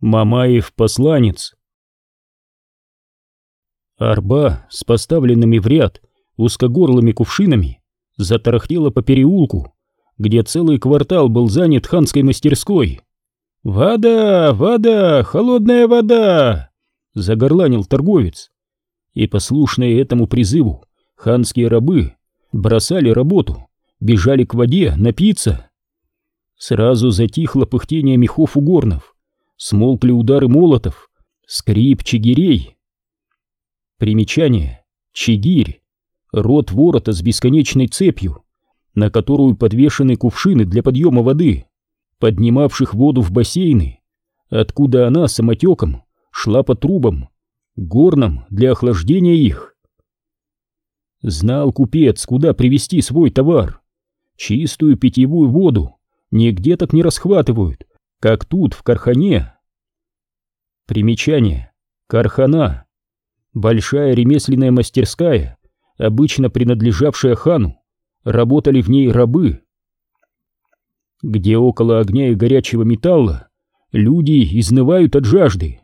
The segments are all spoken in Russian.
Мамаев посланец. Арба с поставленными в ряд узкогорлыми кувшинами затарахтела по переулку, где целый квартал был занят ханской мастерской. «Вода! Вода! Холодная вода!» — загорланил торговец. И послушные этому призыву ханские рабы бросали работу, бежали к воде напиться. Сразу затихло пыхтение мехов у горнов, смолкли удары молотов, скрип чигирей. Примечание. Чигирь. Рот ворота с бесконечной цепью, на которую подвешены кувшины для подъема воды, поднимавших воду в бассейны, откуда она самотеком шла по трубам, горным для охлаждения их. Знал купец, куда привезти свой товар. Чистую питьевую воду нигде так не расхватывают, как тут, в Кархане. Примечание. Кархана. Большая ремесленная мастерская, обычно принадлежавшая хану. Работали в ней рабы. Где около огня и горячего металла люди изнывают от жажды.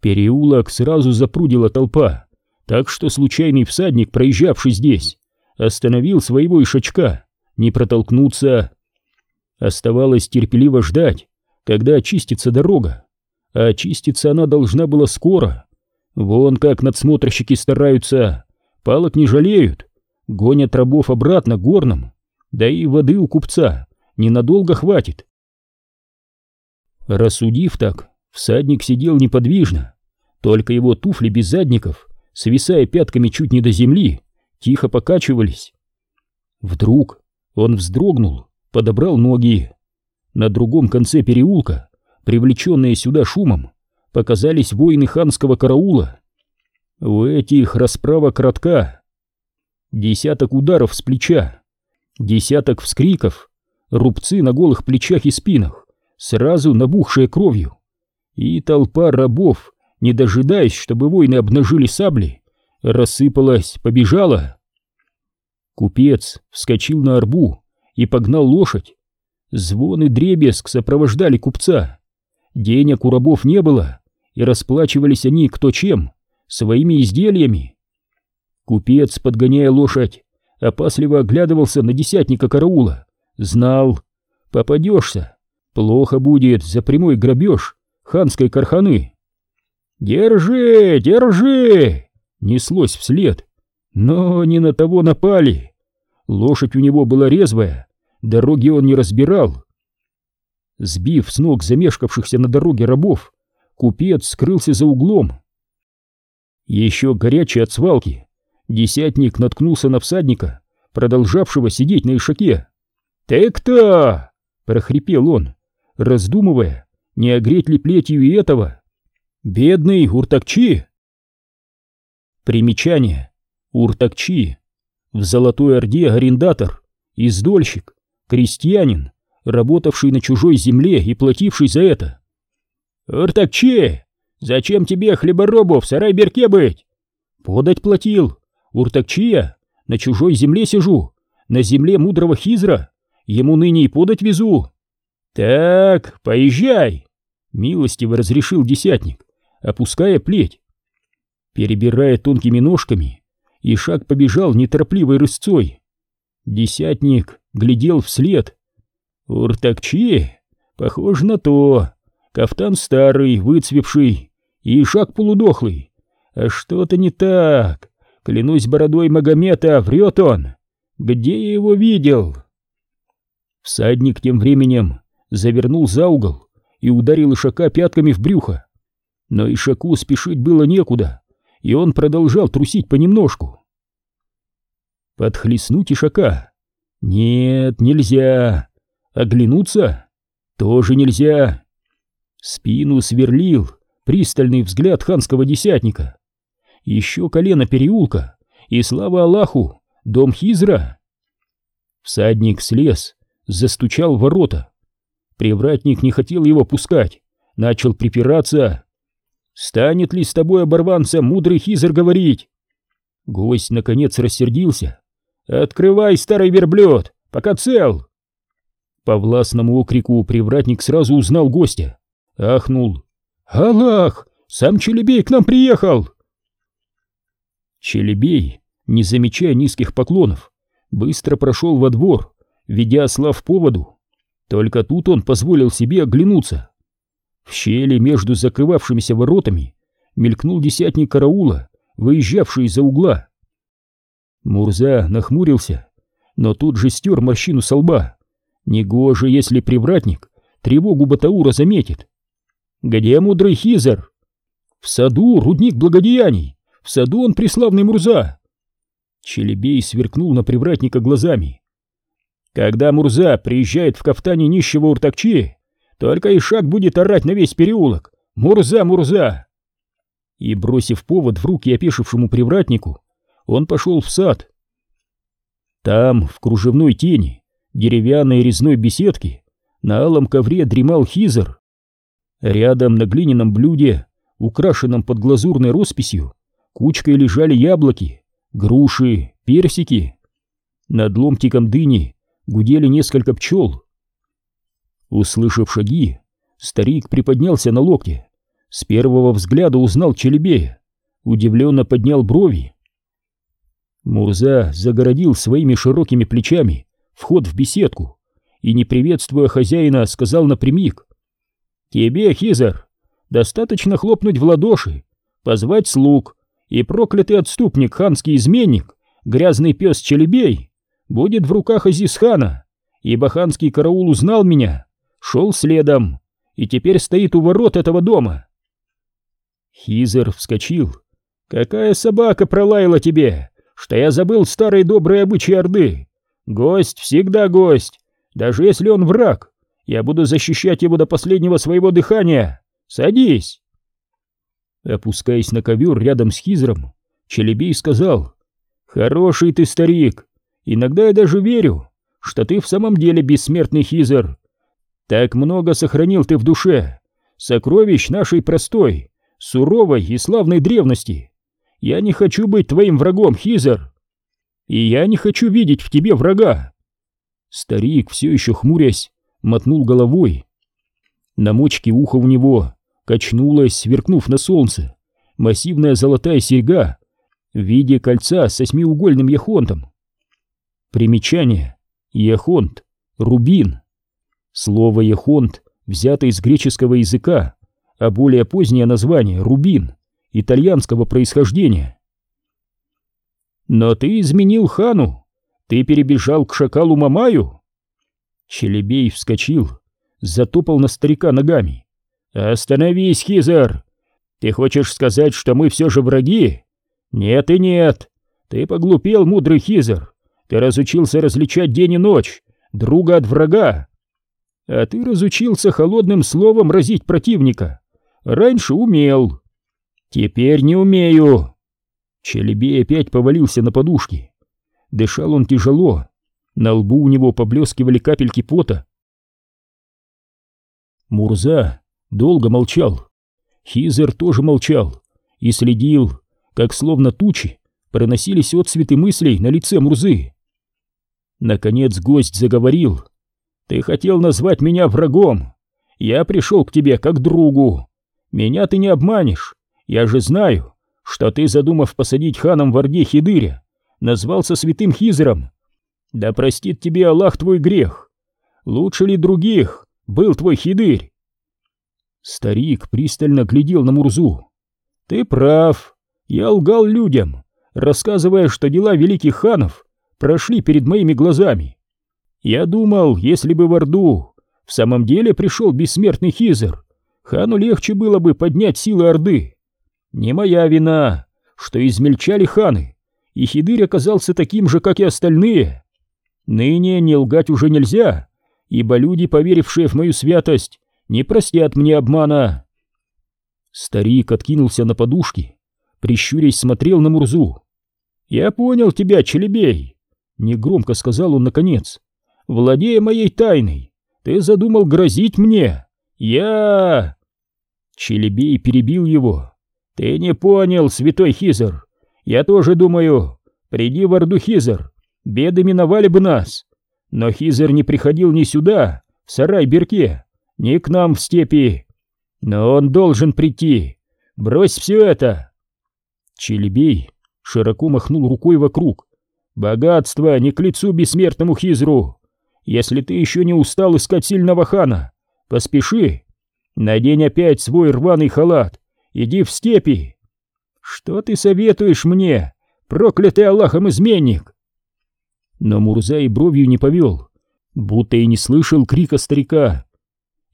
Переулок сразу запрудила толпа, так что случайный всадник, проезжавший здесь, остановил своего ишачка, не протолкнуться. Оставалось терпеливо ждать, когда очистится дорога. А очиститься она должна была скоро. Вон как надсмотрщики стараются, палок не жалеют, гонят рабов обратно горным, да и воды у купца ненадолго хватит. Рассудив так, всадник сидел неподвижно, только его туфли без задников, свисая пятками чуть не до земли, тихо покачивались. Вдруг он вздрогнул подобрал ноги. На другом конце переулка, привлеченные сюда шумом, показались воины ханского караула. У этих расправа коротка. Десяток ударов с плеча, десяток вскриков, рубцы на голых плечах и спинах, сразу набухшие кровью. И толпа рабов, не дожидаясь, чтобы воины обнажили сабли, рассыпалась, побежала. Купец вскочил на арбу, и погнал лошадь. Звон и дребезг сопровождали купца. Денег у рабов не было, и расплачивались они кто чем, своими изделиями. Купец, подгоняя лошадь, опасливо оглядывался на десятника караула. Знал, попадешься, плохо будет за прямой грабеж ханской карханы. «Держи, держи!» Неслось вслед, но не на того напали. Лошадь у него была резвая, дороги он не разбирал. Сбив с ног замешкавшихся на дороге рабов, купец скрылся за углом. Еще горячий от свалки, десятник наткнулся на всадника, продолжавшего сидеть на ишаке. «Ты кто?» — прохрипел он, раздумывая, не огреть ли плетью и этого. «Бедный Уртакчи!» Примечание. Уртакчи в Золотой Орде арендатор, издольщик, крестьянин, работавший на чужой земле и плативший за это. «Уртакче, зачем тебе, хлеборобов, в сарай-берке быть?» «Подать платил. Уртакчия, на чужой земле сижу, на земле мудрого Хизра, ему ныне и подать везу». «Так, поезжай!» — милостиво разрешил десятник, опуская плеть. Перебирая тонкими ножками, и шаг побежал неторопливой рысцой. Десятник глядел вслед. Уртакчи, похоже на то. Кафтан старый, выцвевший, и шаг полудохлый. А что-то не так. Клянусь бородой Магомета, врет он. Где я его видел? Всадник тем временем завернул за угол и ударил Ишака пятками в брюхо. Но Ишаку спешить было некуда и он продолжал трусить понемножку. Подхлестнуть ишака? Нет, нельзя. Оглянуться? Тоже нельзя. Спину сверлил пристальный взгляд ханского десятника. Еще колено переулка, и слава Аллаху, дом Хизра. Всадник слез, застучал в ворота. Привратник не хотел его пускать, начал припираться. Станет ли с тобой, оборванца, мудрый хизер говорить? Гость, наконец, рассердился. Открывай, старый верблюд, пока цел. По властному окрику привратник сразу узнал гостя. ахнул. «Аллах! Сам Челебей к нам приехал!» Челебей, не замечая низких поклонов, быстро прошел во двор, ведя осла в поводу. Только тут он позволил себе оглянуться. В щели между закрывавшимися воротами мелькнул десятник караула, выезжавший из-за угла. Мурза нахмурился, но тут же стер морщину со лба. Негоже, если привратник тревогу Батаура заметит. «Где мудрый Хизер?» «В саду рудник благодеяний, в саду он преславный Мурза!» Челебей сверкнул на привратника глазами. «Когда Мурза приезжает в кафтане нищего уртакчи, только Ишак будет орать на весь переулок. Мурза, Мурза!» И, бросив повод в руки опешившему привратнику, он пошел в сад. Там, в кружевной тени, деревянной резной беседки, на алом ковре дремал Хизер. Рядом на глиняном блюде, украшенном под глазурной росписью, кучкой лежали яблоки, груши, персики. Над ломтиком дыни гудели несколько пчел. Услышав шаги, старик приподнялся на локте, с первого взгляда узнал Челебея, удивленно поднял брови. Мурза загородил своими широкими плечами вход в беседку и, не приветствуя хозяина, сказал напрямик. «Тебе, Хизер, достаточно хлопнуть в ладоши, позвать слуг, и проклятый отступник, ханский изменник, грязный пес Челебей, будет в руках Азизхана, ибо ханский караул узнал меня, шел следом, и теперь стоит у ворот этого дома». Хизер вскочил. «Какая собака пролаяла тебе, что я забыл старые добрые обычаи Орды? Гость всегда гость, даже если он враг. Я буду защищать его до последнего своего дыхания. Садись!» Опускаясь на ковер рядом с Хизером, Челебей сказал, «Хороший ты старик, иногда я даже верю, что ты в самом деле бессмертный Хизер. Так много сохранил ты в душе, сокровищ нашей простой, суровой и славной древности. Я не хочу быть твоим врагом, Хизер, и я не хочу видеть в тебе врага». Старик, все еще хмурясь, мотнул головой. На мочке уха у него качнулась, сверкнув на солнце, массивная золотая серьга в виде кольца с восьмиугольным яхонтом. Примечание. Яхонт. Рубин. Слово яхонт взято из греческого языка, а более позднее название рубин, итальянского происхождения. Но ты изменил хану. Ты перебежал к шакалу Мамаю. Челебей вскочил, затопал на старика ногами. «Остановись, Хизер! Ты хочешь сказать, что мы все же враги? Нет и нет! Ты поглупел, мудрый Хизер! Ты разучился различать день и ночь, друга от врага! А ты разучился холодным словом разить противника! Раньше умел! Теперь не умею!» Челебей опять повалился на подушки. Дышал он тяжело, на лбу у него поблескивали капельки пота. Мурза долго молчал. Хизер тоже молчал и следил, как словно тучи проносились отцветы мыслей на лице Мурзы. Наконец гость заговорил. «Ты хотел назвать меня врагом. Я пришел к тебе как другу. Меня ты не обманешь. Я же знаю, что ты, задумав посадить ханом в Орде Хидыря, назвался святым Хизером. Да простит тебе Аллах твой грех. Лучше ли других был твой Хидырь? Старик пристально глядел на Мурзу. «Ты прав. Я лгал людям, рассказывая, что дела великих ханов прошли перед моими глазами. Я думал, если бы в Орду в самом деле пришел бессмертный Хизер, хану легче было бы поднять силы Орды. Не моя вина, что измельчали ханы, и Хидырь оказался таким же, как и остальные. Ныне не лгать уже нельзя, ибо люди, поверившие в мою святость, не простят мне обмана. Старик откинулся на подушки, прищурясь смотрел на Мурзу. «Я понял тебя, Челебей!» — негромко сказал он наконец. «Владея моей тайной, ты задумал грозить мне! Я...» Челебей перебил его. «Ты не понял, святой Хизер! Я тоже думаю, приди в Орду Хизер, беды миновали бы нас! Но Хизер не приходил ни сюда, в сарай Берке, ни к нам в степи. Но он должен прийти. Брось все это. Челебей широко махнул рукой вокруг. Богатство не к лицу бессмертному Хизру. Если ты еще не устал искать сильного хана, поспеши. Надень опять свой рваный халат. Иди в степи. Что ты советуешь мне, проклятый Аллахом изменник? Но Мурза и бровью не повел, будто и не слышал крика старика.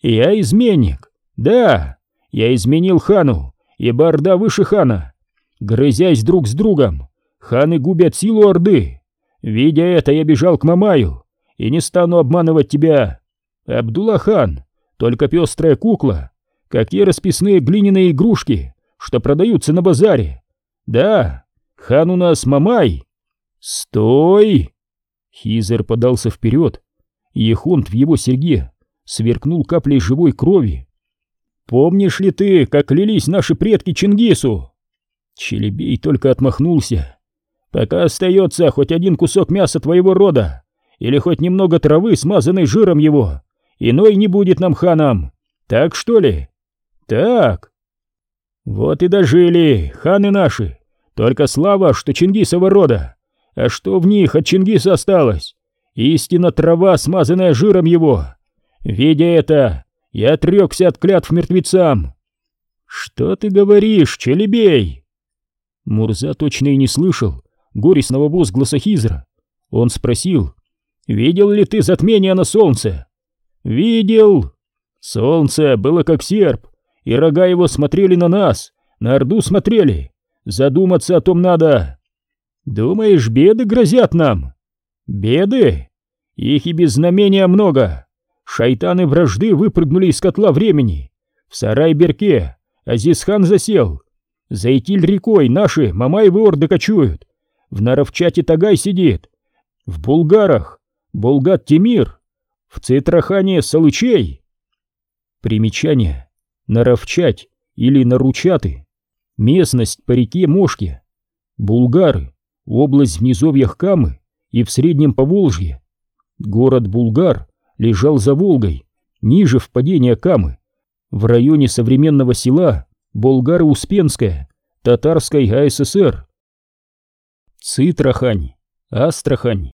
Я изменник. Да, я изменил хану, ибо Орда выше хана. Грызясь друг с другом, ханы губят силу Орды. Видя это, я бежал к Мамаю, и не стану обманывать тебя. Абдулла хан, только пестрая кукла, как те расписные глиняные игрушки, что продаются на базаре. Да, хан у нас Мамай. Стой! Хизер подался вперед, и Ехонт в его серьге сверкнул каплей живой крови. «Помнишь ли ты, как клялись наши предки Чингису?» Челебей только отмахнулся. «Пока остается хоть один кусок мяса твоего рода, или хоть немного травы, смазанной жиром его, иной не будет нам ханом. Так что ли?» «Так». «Вот и дожили, ханы наши. Только слава, что Чингисова рода. А что в них от Чингиса осталось? Истинно трава, смазанная жиром его. Видя это, я отрекся от клятв мертвецам. Что ты говоришь, Челебей? Мурза точно и не слышал горестного возгласа Хизра. Он спросил, видел ли ты затмение на солнце? Видел. Солнце было как серп, и рога его смотрели на нас, на Орду смотрели. Задуматься о том надо. Думаешь, беды грозят нам? Беды? Их и без знамения много. Шайтаны вражды выпрыгнули из котла времени. В сарай-берке Азизхан засел. За Итиль-рекой наши Мамаевы орды кочуют. В Наровчате Тагай сидит. В Булгарах Булгат Тимир. В Цитрахане Салычей. Примечание. Наровчать или Наручаты. Местность по реке Мошке. Булгары. Область в низовьях Камы и в Среднем Поволжье. Город Булгар лежал за Волгой, ниже впадения Камы, в районе современного села Болгар-Успенская, Татарской АССР. Цитрахань, Астрахань.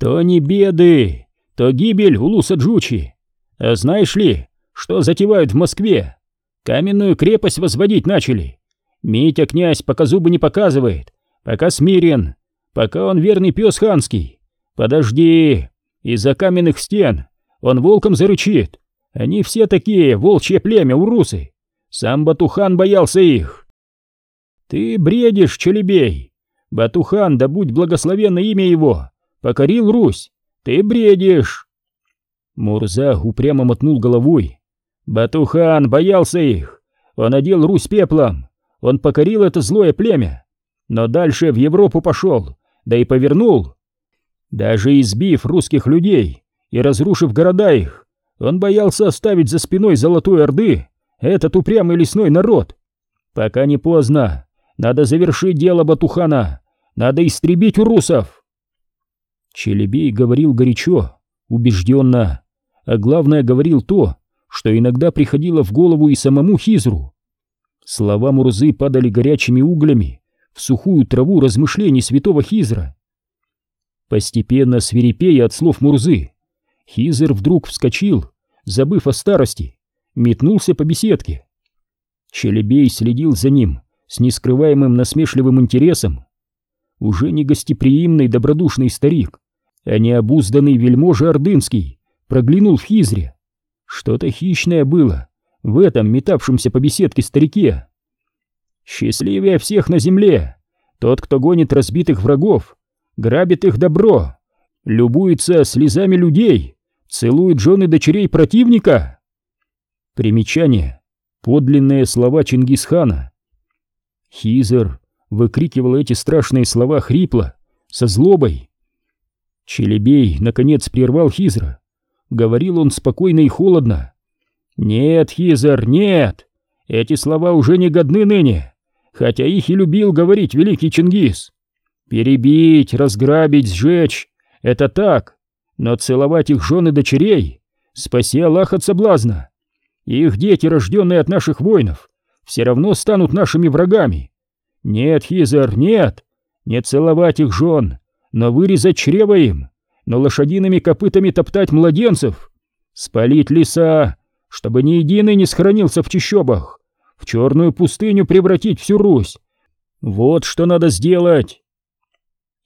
То не беды, то гибель Улуса Джучи. А знаешь ли, что затевают в Москве? Каменную крепость возводить начали. Митя князь пока зубы не показывает, пока смирен, пока он верный пес ханский. Подожди, из-за каменных стен он волком зарычит. Они все такие, волчье племя, урусы. Сам Батухан боялся их. Ты бредишь, Челебей. Батухан, да будь благословенно имя его, покорил Русь. Ты бредишь. Мурза упрямо мотнул головой. Батухан боялся их. Он одел Русь пеплом. Он покорил это злое племя. Но дальше в Европу пошел, да и повернул. Даже избив русских людей и разрушив города их, он боялся оставить за спиной Золотой Орды этот упрямый лесной народ. Пока не поздно, надо завершить дело Батухана, надо истребить урусов. Челебей говорил горячо, убежденно, а главное говорил то, что иногда приходило в голову и самому Хизру. Слова Мурзы падали горячими углями в сухую траву размышлений святого Хизра. Постепенно свирепея от слов Мурзы, Хизер вдруг вскочил, забыв о старости, метнулся по беседке. Челебей следил за ним с нескрываемым насмешливым интересом. Уже не гостеприимный добродушный старик, а необузданный вельможа Ордынский проглянул в Хизре. Что-то хищное было в этом метавшемся по беседке старике. Счастливее всех на земле тот, кто гонит разбитых врагов, грабит их добро, любуется слезами людей, целует жены дочерей противника. Примечание. Подлинные слова Чингисхана. Хизер выкрикивал эти страшные слова хрипло, со злобой. Челебей, наконец, прервал Хизра. Говорил он спокойно и холодно. «Нет, Хизер, нет! Эти слова уже не годны ныне, хотя их и любил говорить великий Чингис. Перебить, разграбить, сжечь — это так, но целовать их жены дочерей, спаси Аллах от соблазна. их дети, рожденные от наших воинов, все равно станут нашими врагами. Нет, Хизер, нет, не целовать их жен, но вырезать чрево им, но лошадиными копытами топтать младенцев, спалить леса, чтобы ни единый не сохранился в чащобах, в черную пустыню превратить всю Русь. Вот что надо сделать.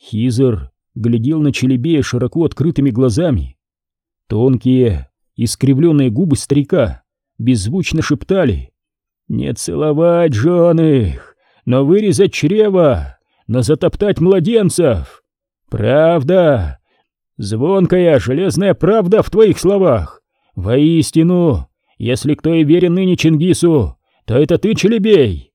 Хизер глядел на Челебея широко открытыми глазами. Тонкие, искривленные губы старика беззвучно шептали «Не целовать жен их, но вырезать чрево, но затоптать младенцев! Правда! Звонкая железная правда в твоих словах! Воистину, если кто и верен ныне Чингису, то это ты, Челебей!»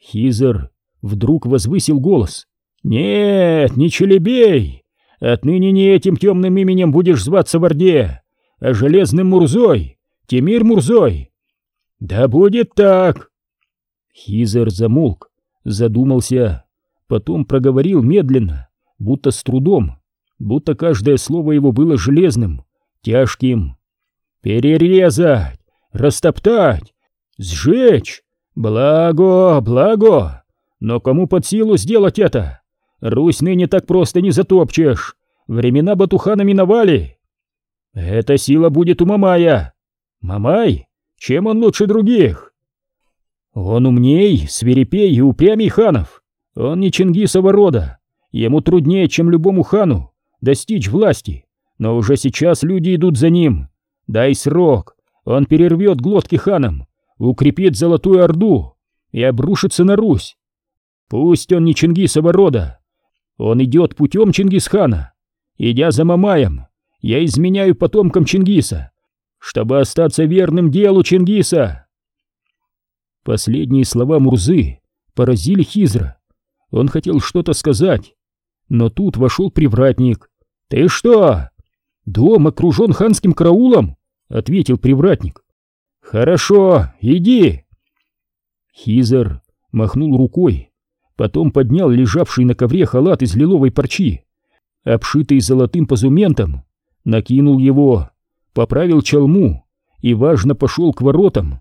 Хизер вдруг возвысил голос. «Нет, не Челебей! Отныне не этим темным именем будешь зваться в Орде, а Железным Мурзой, Тимир Мурзой! Да будет так!» Хизер замолк, задумался, потом проговорил медленно, будто с трудом, будто каждое слово его было железным, тяжким. «Перерезать! Растоптать! Сжечь! Благо, благо! Но кому под силу сделать это? Русь ныне так просто не затопчешь! Времена Батухана миновали!» «Эта сила будет у Мамая!» «Мамай? Чем он лучше других?» «Он умней, свирепей и упрямей ханов! Он не Чингисова рода! Ему труднее, чем любому хану, достичь власти, но уже сейчас люди идут за ним! Дай срок, он перервет глотки ханам, укрепит Золотую Орду и обрушится на Русь. Пусть он не Чингисова рода, он идет путем Чингисхана. Идя за Мамаем, я изменяю потомкам Чингиса, чтобы остаться верным делу Чингиса. Последние слова Мурзы поразили Хизра. Он хотел что-то сказать, но тут вошел привратник. «Ты что? Дом окружен ханским караулом?» ответил привратник. Хорошо, иди. Хизер махнул рукой, потом поднял лежавший на ковре халат из лиловой парчи, обшитый золотым позументом, накинул его, поправил чалму и важно пошел к воротам.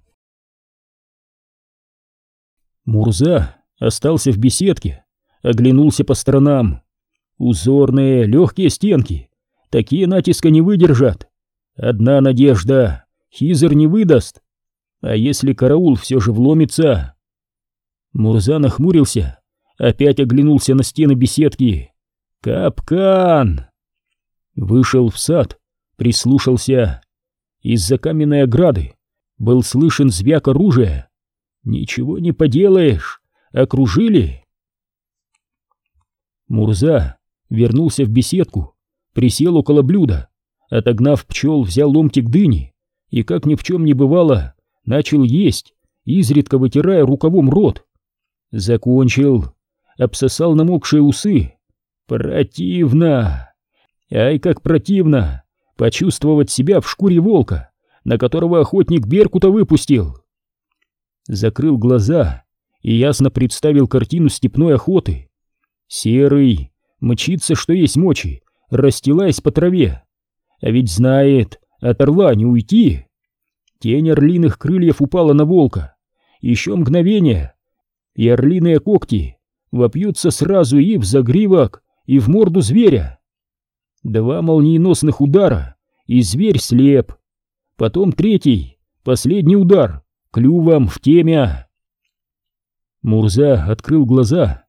Мурза остался в беседке, оглянулся по сторонам. Узорные, легкие стенки, такие натиска не выдержат. Одна надежда — Хизер не выдаст. А если караул все же вломится? Мурза нахмурился, опять оглянулся на стены беседки. Капкан! Вышел в сад, прислушался. Из-за каменной ограды был слышен звяк оружия. Ничего не поделаешь, окружили. Мурза вернулся в беседку, присел около блюда, Отогнав пчел, взял ломтик дыни и, как ни в чем не бывало, начал есть, изредка вытирая рукавом рот. Закончил, обсосал намокшие усы. Противно! Ай, как противно! Почувствовать себя в шкуре волка, на которого охотник Беркута выпустил. Закрыл глаза и ясно представил картину степной охоты. Серый, мчится, что есть мочи, расстилаясь по траве. А ведь знает, от орла не уйти. Тень орлиных крыльев упала на волка. Еще мгновение, и орлиные когти вопьются сразу и в загривок, и в морду зверя. Два молниеносных удара, и зверь слеп. Потом третий, последний удар, клювом в темя. Мурза открыл глаза,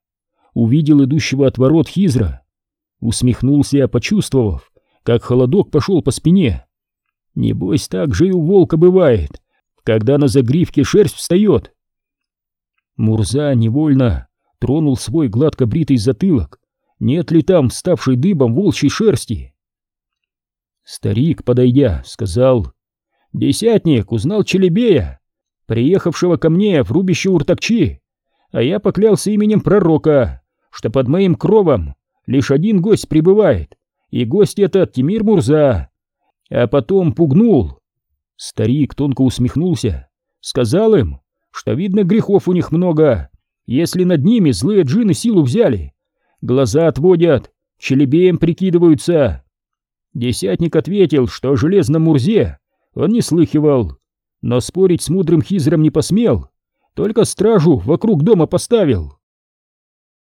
увидел идущего от ворот Хизра, усмехнулся, почувствовав, как холодок пошел по спине. Небось, так же и у волка бывает, когда на загривке шерсть встает. Мурза невольно тронул свой гладко бритый затылок, нет ли там вставшей дыбом волчьей шерсти. Старик, подойдя, сказал, «Десятник узнал Челебея, приехавшего ко мне в рубище Уртакчи, а я поклялся именем пророка, что под моим кровом лишь один гость пребывает, и гость этот Тимир Мурза. А потом пугнул. Старик тонко усмехнулся, сказал им, что, видно, грехов у них много, если над ними злые джины силу взяли. Глаза отводят, челебеем прикидываются. Десятник ответил, что о железном Мурзе он не слыхивал, но спорить с мудрым Хизером не посмел, только стражу вокруг дома поставил.